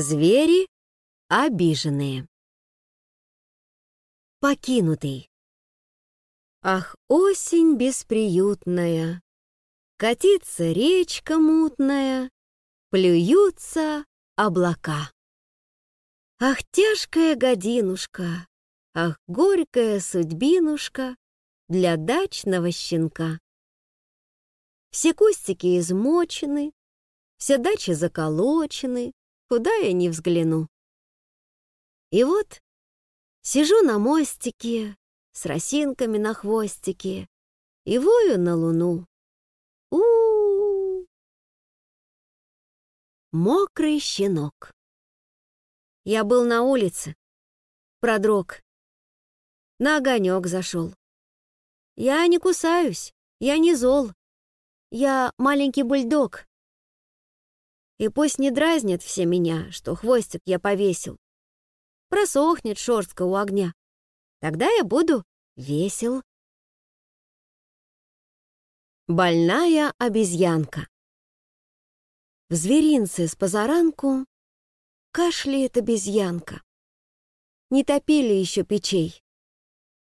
Звери обиженные. Покинутый. Ах, осень бесприютная, Катится речка мутная, Плюются облака. Ах, тяжкая годинушка, Ах, горькая судьбинушка Для дачного щенка. Все кустики измочены, Все дачи заколочены, Куда я не взгляну. И вот сижу на мостике С росинками на хвостике И вою на луну. у, -у, -у. Мокрый щенок. Я был на улице, продрог. На огонек зашел. Я не кусаюсь, я не зол. Я маленький бульдог. И пусть не дразнят все меня, что хвостик я повесил. Просохнет шерстка у огня. Тогда я буду весел. Больная обезьянка. В зверинце с позаранку кашляет обезьянка. Не топили еще печей.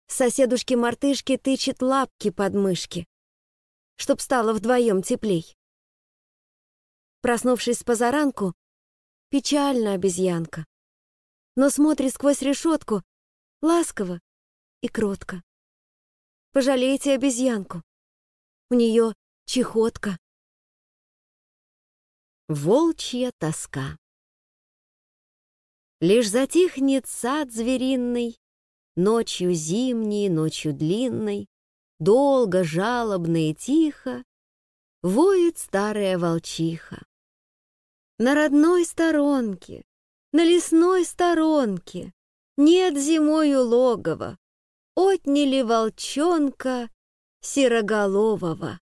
Соседушки-мартышки тычет лапки под мышки, чтоб стало вдвоем теплей. Проснувшись позаранку, печально обезьянка, но смотрит сквозь решетку ласково и кротко. Пожалейте обезьянку. У нее чехотка. Волчья тоска. Лишь затихнет сад звериный, Ночью зимней, ночью длинной, Долго, жалобно и тихо Воет старая волчиха. На родной сторонке, на лесной сторонке Нет зимою логова, Отняли волчонка сероголового.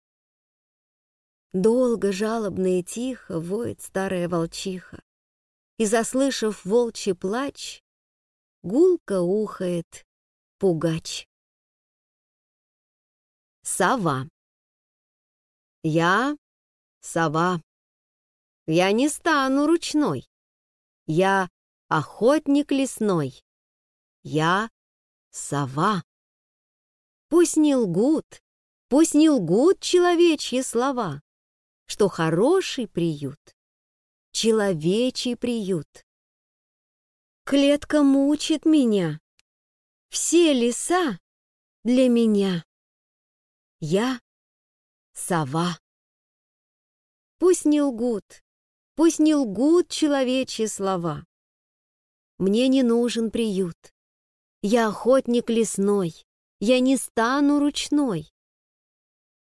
Долго, жалобно и тихо воет старая волчиха, И, заслышав волчий плач, гулко ухает пугач. Сова. Я сова. Я не стану ручной. Я охотник лесной. Я сова. Пусть не лгут, пусть не лгут человечьи слова, что хороший приют, человечий приют. Клетка мучит меня, все леса для меня. Я сова. Пусть не лгут, пусть не лгут человечьи слова. Мне не нужен приют. Я охотник лесной, я не стану ручной.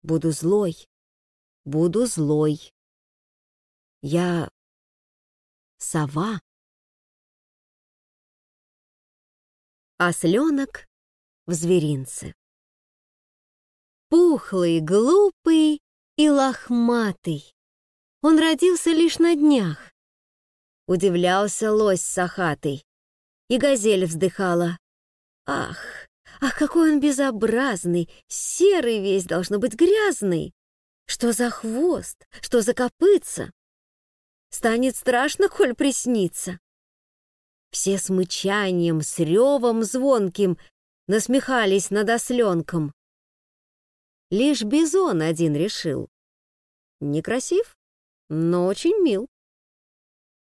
Буду злой, буду злой. Я сова. Осленок в зверинце. Пухлый, глупый и лохматый. Он родился лишь на днях. Удивлялся лось сахатый. И газель вздыхала. Ах, Ах, какой он безобразный, серый весь, должно быть грязный. Что за хвост, что за копытца? Станет страшно, коль приснится. Все с мычанием, с ревом звонким насмехались над осленком. Лишь бизон один решил. Некрасив, но очень мил.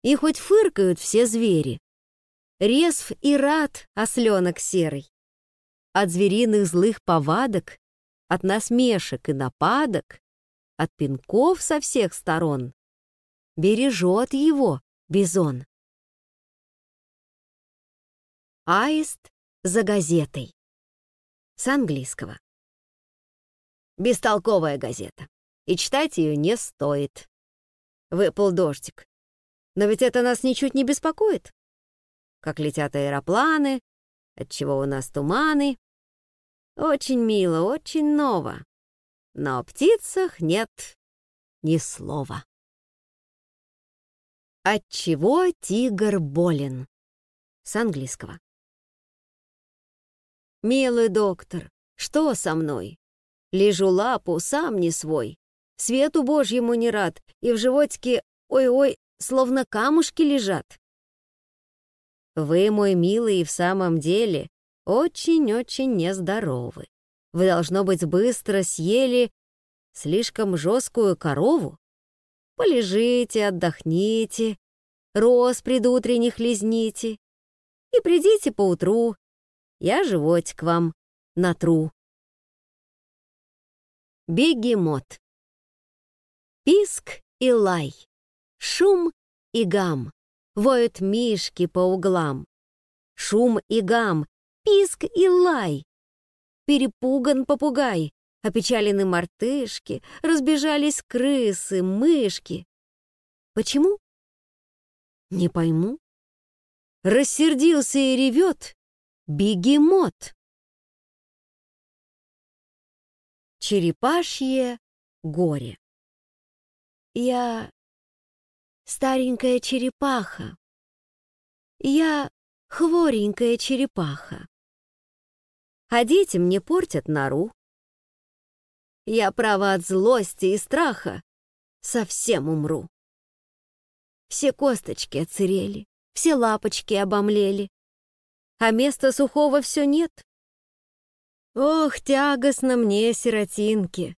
И хоть фыркают все звери, резв и рад осленок серый от звериных злых повадок, от насмешек и нападок, от пинков со всех сторон. Бережет его бизон. Аист за газетой. С английского. Бестолковая газета. И читать ее не стоит. Выпал дождик. Но ведь это нас ничуть не беспокоит. Как летят аэропланы, отчего у нас туманы, очень мило, очень ново. Но о птицах нет ни слова. Отчего тигр болен? С английского. Милый доктор, что со мной? Лежу лапу, сам не свой. Свету Божьему не рад, и в животике, ой-ой, словно камушки лежат. Вы, мой милый, в самом деле очень-очень нездоровы. Вы, должно быть, быстро съели слишком жесткую корову. Полежите, отдохните, роз предутренних лизните и придите поутру, я животик вам натру. Бегемот. Писк и лай, шум и гам, воют мишки по углам. Шум и гам, писк и лай. Перепуган попугай, опечалены мартышки, разбежались крысы, мышки. Почему? Не пойму. Рассердился и ревет бегемот. Черепашье горе. Я старенькая черепаха. Я хворенькая черепаха. А дети мне портят нору. Я, право, от злости и страха совсем умру. Все косточки оцерели, все лапочки обомлели, а места сухого все нет. Ох, тягостно мне, сиротинки,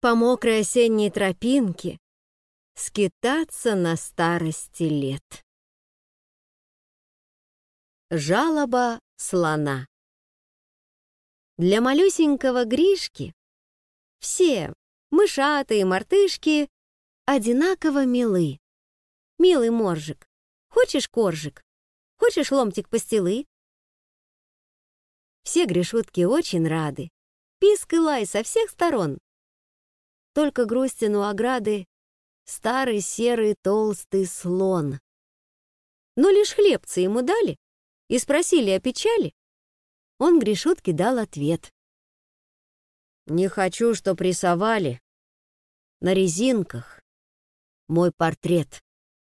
по мокрой осенней тропинке скитаться на старости лет. Жалоба слона Для малюсенького Гришки все, мышаты и мартышки, одинаково милы. Милый моржик, хочешь коржик? Хочешь ломтик пастилы? Все грешутки очень рады. Писк и лай со всех сторон. Только грустен у ограды старый серый толстый слон. Но лишь хлебцы ему дали и спросили о печали. Он грешутке дал ответ. Не хочу, чтоб рисовали на резинках мой портрет.